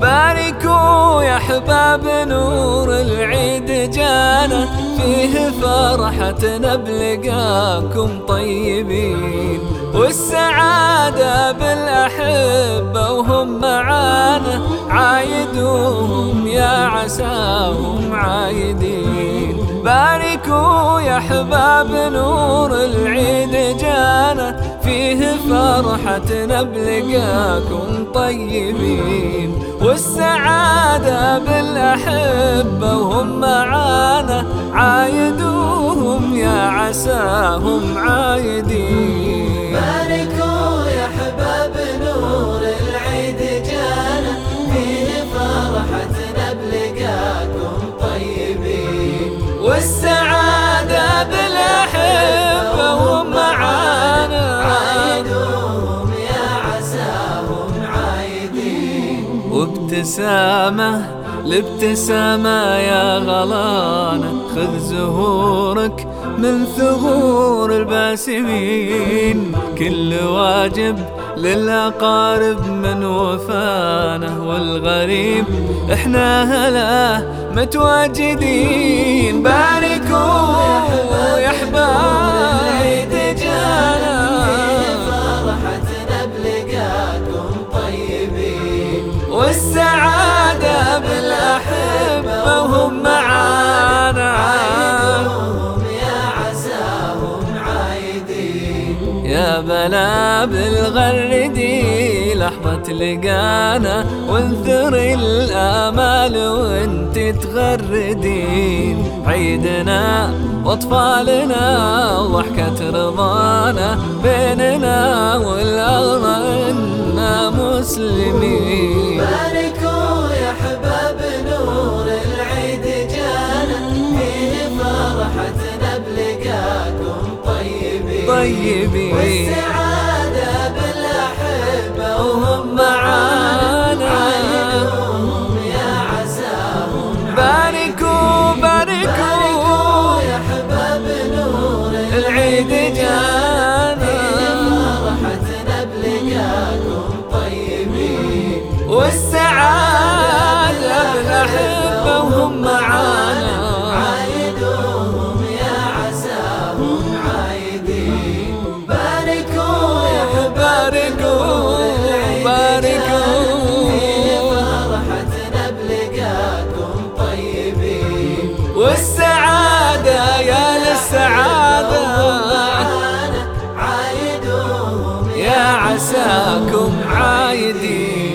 باركوا يا أحباب نور العيد جانا فيه فرحتنا بلقاكم طيبين. والسعادة بالأحبة وهم معانا عايدوهم يا عساهم عايدين. باركوا يا أحباب نور العيد جانا فيه فرحتنا بلقاكم طيبين. والسعادة بالأحبة وهم معانا عايدوهم يا عساهم عايدين. والسعادة بالأحبة وهم معانا عايدوهم يا عساهم عايدين. وابتسامة الابتسامة يا غلانة. خذ زهورك من ثغور الباسمين. كل واجب للأقارب من وفانه والغريب إحنا هلا متواجدين. وهم معانا. عايدوهم يا عساهم عايدين. يا بلا بالغردي لحظة لقانا وانثر الآمال وانت تغردين. عيدنا وأطفالنا وضحكة رضانا بيننا والأغنى مسلمين. طيبين. طيبين والسعادة بالأحبة وهم معانا. عايدوهم يا عساهم. باركوا باركوا. يا حباب نور العيد جانا. فرحتنا بلقاكم طيبين. والسعادة بالأحبة وهم معانا. والسعادة يا للسعادة. يا عساكم عايدين.